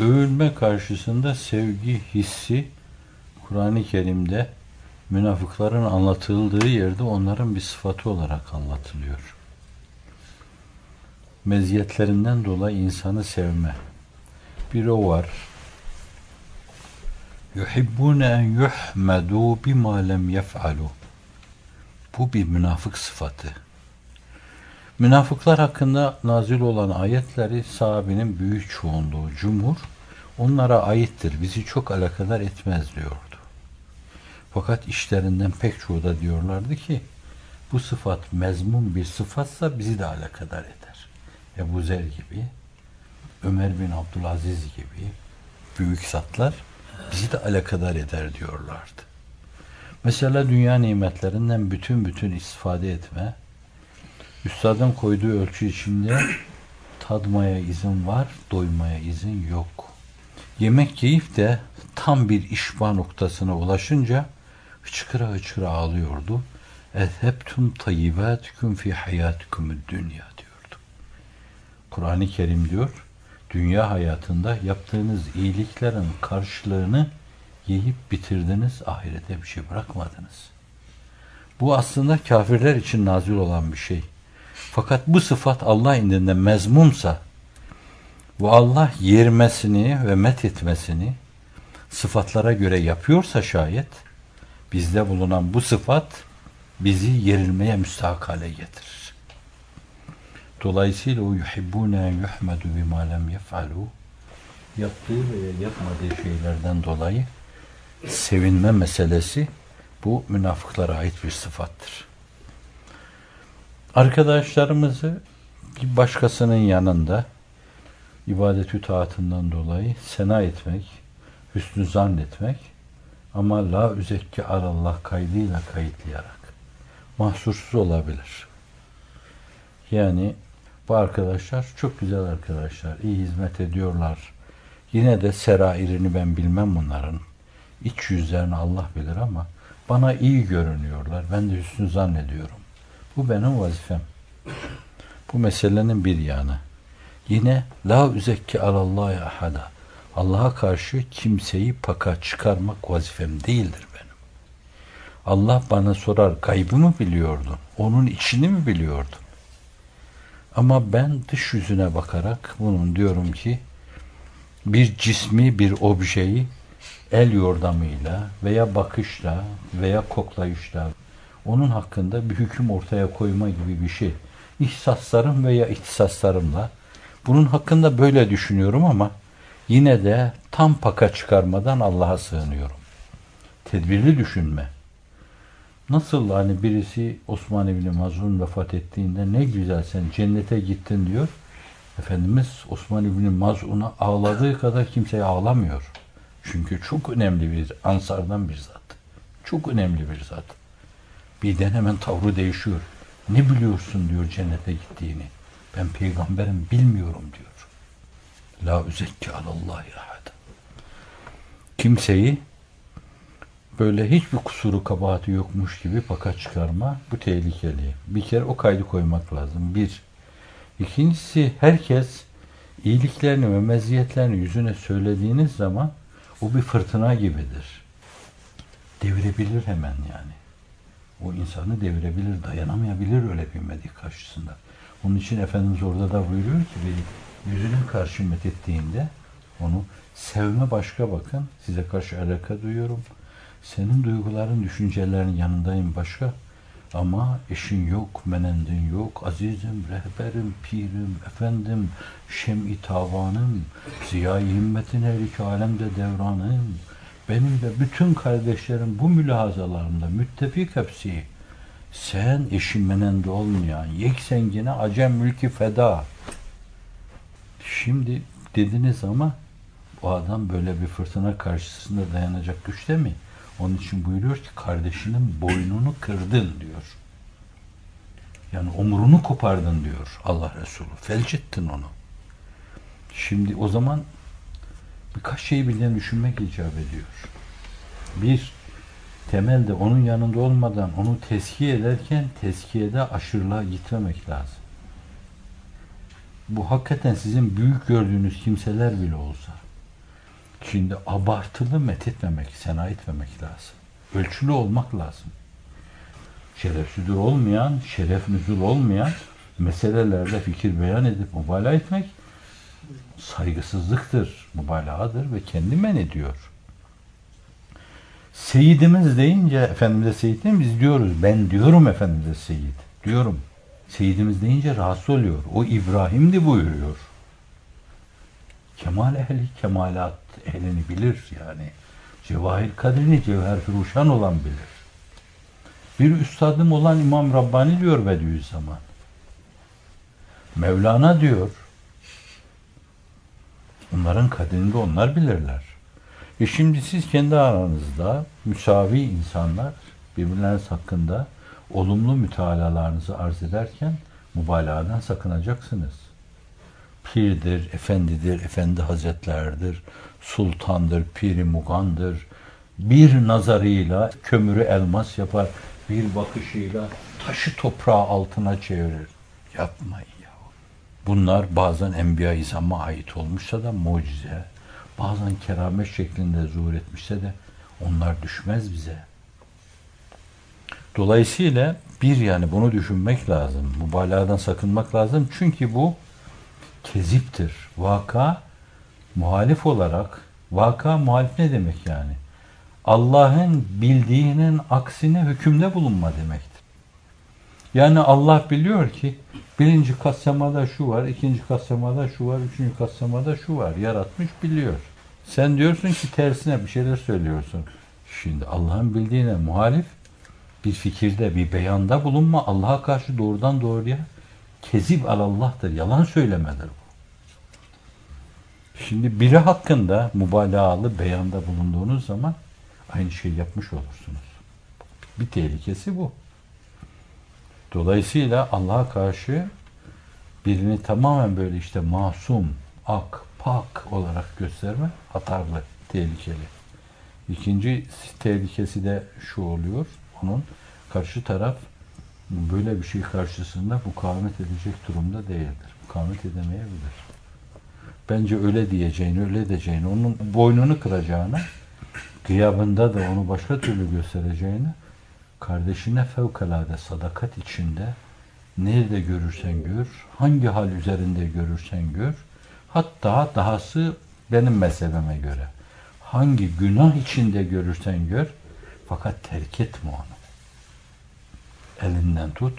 övülme karşısında sevgi hissi Kur'an-ı Kerim'de münafıkların anlatıldığı yerde onların bir sıfatı olarak anlatılıyor. Meziyetlerinden dolayı insanı sevme. Bir o var. Yuhibbune en yuhmedu bima lem yef'alu. Bu bir münafık sıfatı. Münafıklar hakkında nazil olan ayetleri sahabenin büyük çoğunluğu, cumhur, onlara aittir, bizi çok alakadar etmez diyordu. Fakat işlerinden pek çoğu da diyorlardı ki, bu sıfat mezmun bir sıfatsa bizi de alakadar eder. Ebu Zer gibi, Ömer bin Abdülaziz gibi büyük zatlar bizi de alakadar eder diyorlardı. Mesela dünya nimetlerinden bütün bütün istifade etme, Üstadın koyduğu ölçü içinde tadmaya izin var, doymaya izin yok. Yemek yiyip de tam bir işba noktasına ulaşınca hıçkıra hıçkıra ağlıyordu. Ezhebtum tayyibatüküm fi hayatikumud dünya diyordu. Kur'an-ı Kerim diyor, dünya hayatında yaptığınız iyiliklerin karşılığını yiyip bitirdiniz, ahirete bir şey bırakmadınız. Bu aslında kafirler için nazil olan bir şey. Fakat bu sıfat Allah indinde mezmumsa bu Allah yermesini ve met etmesini sıfatlara göre yapıyorsa şayet bizde bulunan bu sıfat bizi yerilmeye müstahak hale getirir. Dolayısıyla o yuhibbune yuhmedu bima lem yef'alu yaptığı veya yapmadığı şeylerden dolayı sevinme meselesi bu münafıklara ait bir sıfattır arkadaşlarımızı bir başkasının yanında ibadetü taatından dolayı sena etmek, hüsnü zannetmek ama la üzekki alallah kaydıyla kayıtlayarak mahsursuz olabilir. Yani bu arkadaşlar çok güzel arkadaşlar, iyi hizmet ediyorlar. Yine de serairini ben bilmem bunların. İç yüzlerini Allah bilir ama bana iyi görünüyorlar. Ben de hüsnü zannediyorum. Bu benim vazifem. Bu meselenin bir yanı. Yine la üzekki alallahi ahada. Allah'a karşı kimseyi paka çıkarmak vazifem değildir benim. Allah bana sorar gaybı mı biliyordun? Onun içini mi biliyordun? Ama ben dış yüzüne bakarak bunun diyorum ki bir cismi bir objeyi el yordamıyla veya bakışla veya koklayışla onun hakkında bir hüküm ortaya koyma gibi bir şey. İhsaslarım veya ihtisaslarımla bunun hakkında böyle düşünüyorum ama yine de tam paka çıkarmadan Allah'a sığınıyorum. Tedbirli düşünme. Nasıl hani birisi Osman İbni Mazun vefat ettiğinde ne güzel sen cennete gittin diyor. Efendimiz Osman İbni Mazun'a ağladığı kadar kimseye ağlamıyor. Çünkü çok önemli bir ansardan bir zat. Çok önemli bir zat. Birden hemen tavrı değişiyor. Ne biliyorsun diyor cennete gittiğini. Ben peygamberim bilmiyorum diyor. La üzekki alallahi ahad. Kimseyi böyle hiçbir kusuru kabahati yokmuş gibi paka çıkarma bu tehlikeli. Bir kere o kaydı koymak lazım. Bir. İkincisi herkes iyiliklerini ve meziyetlerini yüzüne söylediğiniz zaman o bir fırtına gibidir. Devirebilir hemen yani o insanı devirebilir, dayanamayabilir öyle bir medik karşısında. Onun için Efendimiz orada da buyuruyor ki bir yüzüne karşı methettiğinde onu sevme başka bakın. Size karşı alaka duyuyorum. Senin duyguların, düşüncelerin yanındayım başka. Ama eşin yok, menendin yok, azizim, rehberim, pirim, efendim, şem-i tavanım, ziya-i himmetin her iki alemde devranım, benim de bütün kardeşlerim bu mülahazalarında müttefik hepsi. Sen eşin menende olmayan, yeksengine acem mülki feda. Şimdi dediniz ama o adam böyle bir fırtına karşısında dayanacak güçte mi? Onun için buyuruyor ki kardeşinin boynunu kırdın diyor. Yani omurunu kopardın diyor Allah Resulü. Felcettin onu. Şimdi o zaman birkaç şeyi birden düşünmek icap ediyor. Bir, temelde onun yanında olmadan onu teskiye ederken teskiyede aşırılığa gitmemek lazım. Bu hakikaten sizin büyük gördüğünüz kimseler bile olsa Şimdi abartılı methetmemek, sena etmemek lazım. Ölçülü olmak lazım. Şerefsüdür olmayan, şeref nüzul olmayan meselelerde fikir beyan edip mübalağa etmek saygısızlıktır, mübalağadır ve kendi men ediyor. Seyidimiz deyince Efendimiz'e Seyit mi? Biz diyoruz. Ben diyorum Efendimiz'e Seyit. Diyorum. Seyidimiz deyince rahatsız oluyor. O İbrahim'di buyuruyor. Kemal ehli kemalat ehlini bilir yani. Cevahir kadrini cevher firuşan olan bilir. Bir üstadım olan İmam Rabbani diyor Bediüzzaman. Mevlana diyor. Onların kadrini onlar bilirler. E şimdi siz kendi aranızda müsavi insanlar birbirleriniz hakkında olumlu mütalalarınızı arz ederken mübalağadan sakınacaksınız. Pirdir, efendidir, efendi hazretlerdir, sultandır, piri mugandır. Bir nazarıyla kömürü elmas yapar, bir bakışıyla taşı toprağı altına çevirir. Yapmayın ya. Bunlar bazen Enbiya-i İzam'a ait olmuşsa da mucize, bazen keramet şeklinde zuhur etmişse de onlar düşmez bize. Dolayısıyla bir yani bunu düşünmek lazım. Mübalağadan sakınmak lazım. Çünkü bu keziptir. Vaka muhalif olarak vaka muhalif ne demek yani? Allah'ın bildiğinin aksine hükümde bulunma demektir. Yani Allah biliyor ki birinci kasamada şu var, ikinci kasamada şu var, üçüncü kasamada şu var. Yaratmış biliyor. Sen diyorsun ki tersine bir şeyler söylüyorsun. Şimdi Allah'ın bildiğine muhalif bir fikirde, bir beyanda bulunma Allah'a karşı doğrudan doğruya kezip alallah'tır. Yalan söylemedir bu. Şimdi biri hakkında mübalağalı beyanda bulunduğunuz zaman aynı şeyi yapmış olursunuz. Bir tehlikesi bu. Dolayısıyla Allah'a karşı birini tamamen böyle işte masum, ak, pak olarak gösterme hatarlı, tehlikeli. İkinci tehlikesi de şu oluyor. Onun karşı taraf böyle bir şey karşısında mukavemet edecek durumda değildir. Mukavemet edemeyebilir. Bence öyle diyeceğini, öyle edeceğini, onun boynunu kıracağını, gıyabında da onu başka türlü göstereceğini, kardeşine fevkalade sadakat içinde nerede görürsen gör, hangi hal üzerinde görürsen gör, hatta dahası benim mezhebime göre hangi günah içinde görürsen gör, fakat terk etme onu. Elinden tut,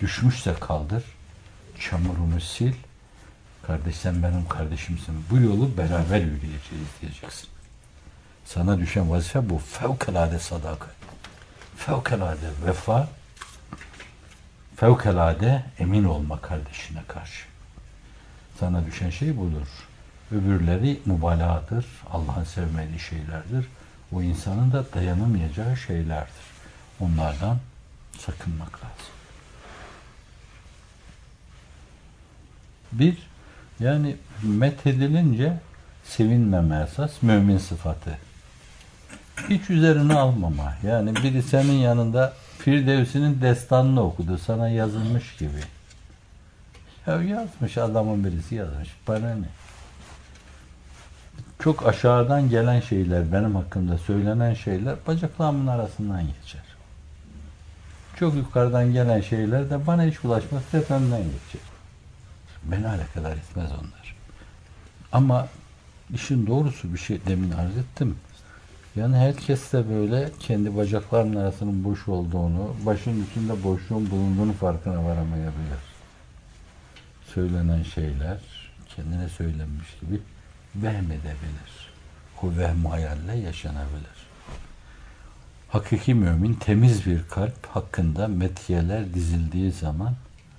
düşmüşse kaldır, çamurunu sil, kardeş sen benim kardeşimsin, bu yolu beraber yürüyeceğiz diyeceksin. Sana düşen vazife bu, fevkalade sadakat, fevkalade vefa, fevkalade emin olma kardeşine karşı. Sana düşen şey budur. Öbürleri mübalağadır, Allah'ın sevmediği şeylerdir. O insanın da dayanamayacağı şeylerdir. Onlardan sakınmak lazım. Bir, yani methedilince sevinmeme esas mümin sıfatı. Hiç üzerine almama. Yani biri senin yanında Firdevsi'nin destanını okudu. Sana yazılmış gibi. Ya yazmış adamın birisi yazmış. Bana ne? Çok aşağıdan gelen şeyler, benim hakkımda söylenen şeyler bacaklarımın arasından geçer. Çok yukarıdan gelen şeyler de bana hiç ulaşmaz, tepemden geçer. Beni alakadar etmez onlar. Ama işin doğrusu bir şey demin arz ettim. Yani herkes de böyle kendi bacaklarının arasının boş olduğunu, başın üstünde boşluğun bulunduğunu farkına varamayabilir. Söylenen şeyler kendine söylenmiş gibi vehmedebilir. O vehm hayalle yaşanabilir. Hakiki mümin temiz bir kalp hakkında metiyeler dizildiği zaman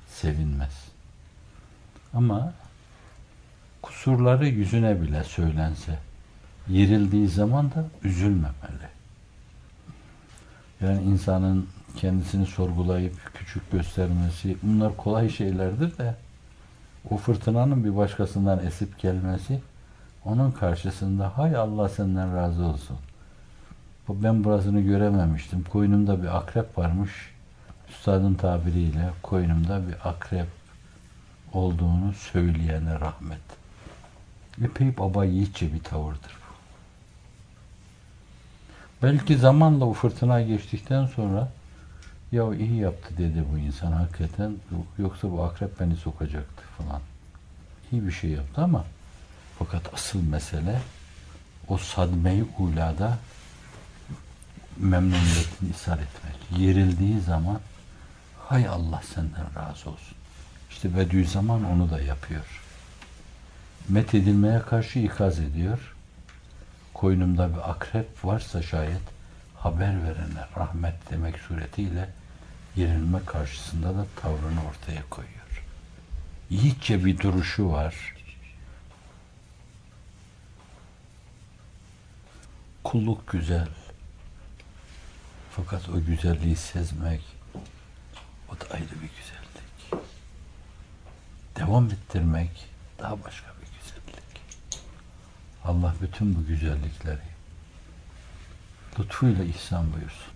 sevinmez. Ama kusurları yüzüne bile söylense, yerildiği zaman da üzülmemeli. Yani insanın kendisini sorgulayıp küçük göstermesi, bunlar kolay şeylerdir de o fırtınanın bir başkasından esip gelmesi onun karşısında hay Allah senden razı olsun. Ben burasını görememiştim. Koynumda bir akrep varmış. Üstadın tabiriyle koynumda bir akrep olduğunu söyleyene rahmet. Epey baba yiğitçe bir tavırdır. Belki zamanla o fırtına geçtikten sonra ya iyi yaptı dedi bu insan hakikaten yoksa bu akrep beni sokacaktı falan. İyi bir şey yaptı ama fakat asıl mesele o sadmeyi ulada memnuniyetini ishar etmek. Yerildiği zaman hay Allah senden razı olsun. İşte Bediüzzaman onu da yapıyor. Met edilmeye karşı ikaz ediyor. Koynumda bir akrep varsa şayet haber verene rahmet demek suretiyle yenilme karşısında da tavrını ortaya koyuyor. Yiğitçe bir duruşu var. Kulluk güzel. Fakat o güzelliği sezmek o da ayrı bir güzellik. Devam ettirmek daha başka bir. Allah bütün bu güzellikleri lütfuyla ihsan buyursun.